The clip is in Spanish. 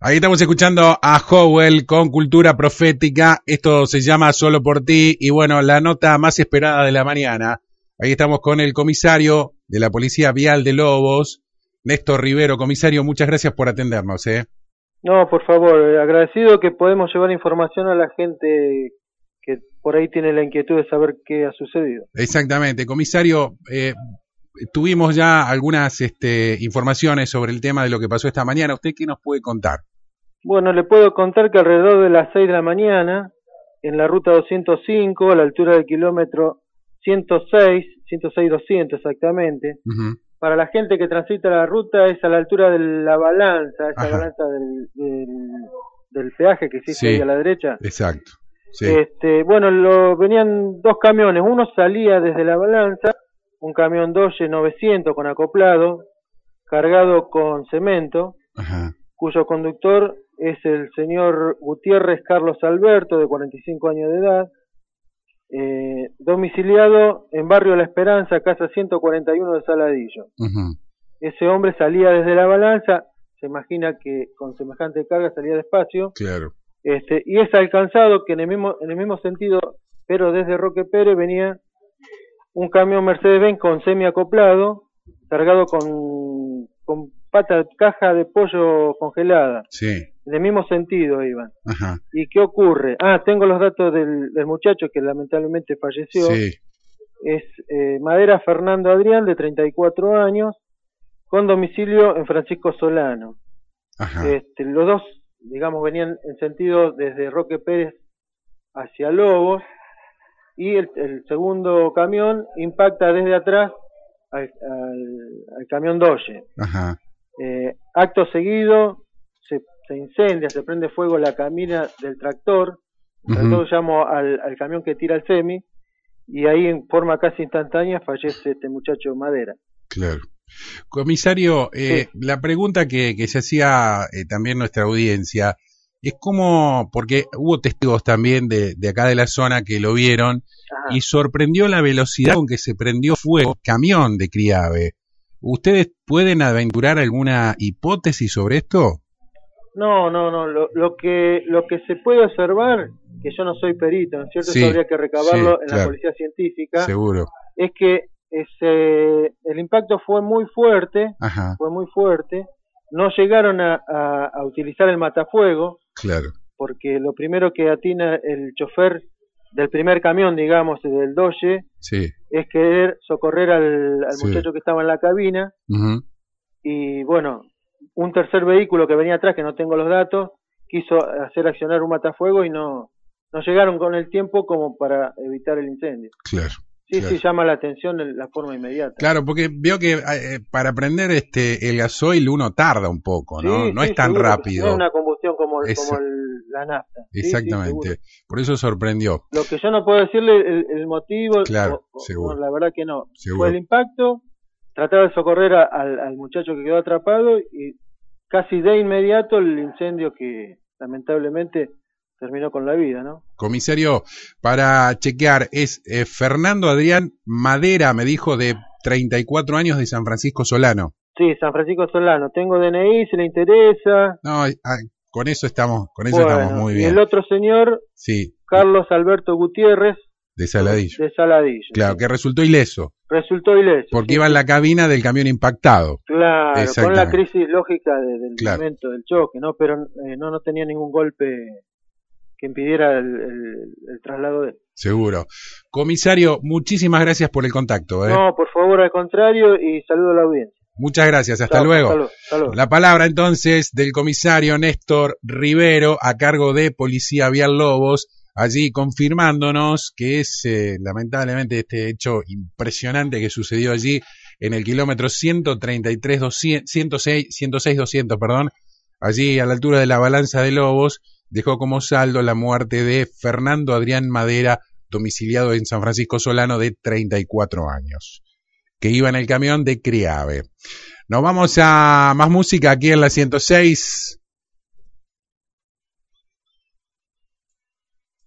Ahí estamos escuchando a Howell con Cultura Profética. Esto se llama Solo por ti. Y bueno, la nota más esperada de la mañana. Ahí estamos con el comisario de la Policía Vial de Lobos, Néstor Rivero. Comisario, muchas gracias por atendernos. ¿eh? No, por favor, eh, agradecido que podemos llevar información a la gente que por ahí tiene la inquietud de saber qué ha sucedido. Exactamente. Comisario, eh, tuvimos ya algunas este, informaciones sobre el tema de lo que pasó esta mañana. ¿Usted qué nos puede contar? Bueno, le puedo contar que alrededor de las 6 de la mañana, en la ruta 205, a la altura del kilómetro 106, 106-200 exactamente, para la gente que transita la ruta es a la altura de la balanza, esa balanza del, del, peaje que existe ahí a la derecha. Exacto. Este, bueno, lo, venían dos camiones, uno salía desde la balanza, un camión Dodge 900 con acoplado, cargado con cemento, cuyo conductor es el señor Gutiérrez Carlos Alberto, de 45 años de edad, eh, domiciliado en Barrio La Esperanza, casa 141 de Saladillo. Ese hombre salía desde la balanza, se imagina que con semejante carga salía despacio. Claro. Este, y es alcanzado que en el mismo, en el mismo sentido, pero desde Roque Pérez venía un camión Mercedes-Benz con semi acoplado, cargado con, con pata, caja de pollo congelada. Sí. En el mismo sentido iban. ¿Y qué ocurre? Ah, tengo los datos del, muchacho que lamentablemente falleció. Sí. Es eh, Madera Fernando Adrián, de 34 años, con domicilio en Francisco Solano. Este, los dos, digamos, venían en sentido desde Roque Pérez hacia Lobos y el, segundo camión impacta desde atrás al, camión Doge. Eh, acto seguido se, incendia, se prende fuego la camina del tractor, entonces llamo al, camión que tira el semi y ahí en forma casi instantánea fallece este muchacho Madera. Claro. Comisario, eh, la pregunta que, se hacía eh, también nuestra audiencia es como, porque hubo testigos también de, acá de la zona que lo vieron y sorprendió la velocidad con que se prendió fuego camión de Criave. ¿Ustedes pueden aventurar alguna hipótesis sobre esto? No, no, no. Lo, que lo que se puede observar, que yo no soy perito, ¿no es cierto? habría que recabarlo en la policía científica. Seguro. Es que ese, el impacto fue muy fuerte, fue muy fuerte. No llegaron a, a utilizar el matafuego, Claro. Porque lo primero que atina el chofer del primer camión, digamos, del Doge, sí. es querer socorrer al, muchacho que estaba en la cabina. Y bueno, un tercer vehículo que venía atrás, que no tengo los datos, quiso hacer accionar un matafuego y no, no llegaron con el tiempo como para evitar el incendio. Claro. Sí, sí, llama la atención la forma inmediata. Claro, porque veo que eh, para prender este el gasoil uno tarda un poco, ¿no? no es tan rápido. No es una combustión como, como la nafta. Exactamente. Por eso sorprendió. Lo que yo no puedo decirle el, motivo, claro, seguro. la verdad que no. Fue el impacto, trataba de socorrer al, al muchacho que quedó atrapado y casi de inmediato el incendio que lamentablemente terminó con la vida, ¿no? Comisario, para chequear, es eh, Fernando Adrián Madera, me dijo, de 34 años de San Francisco Solano. Sí, San Francisco Solano. Tengo DNI, si le interesa. No, con eso estamos, con eso estamos muy bien. Y el otro señor, sí. Carlos Alberto Gutiérrez. De Saladillo. De Saladillo. Claro, que resultó ileso. Resultó ileso. Porque iba en la cabina del camión impactado. Claro, con la crisis lógica del momento del choque, ¿no? Pero eh, no, no tenía ningún golpe que impidiera el, traslado de él. Seguro. Comisario, muchísimas gracias por el contacto. ¿eh? No, por favor, al contrario, y saludo a la audiencia. Muchas gracias, hasta luego. La palabra entonces del comisario Néstor Rivero a cargo de Policía Vial Lobos, allí confirmándonos que es eh, lamentablemente este hecho impresionante que sucedió allí en el kilómetro 133 200, 106 106 200, perdón, allí a la altura de la balanza de Lobos dejó como saldo la muerte de Fernando Adrián Madera, domiciliado en San Francisco Solano de 34 años, que iba en el camión de Criave. Nos vamos a más música aquí en la 106.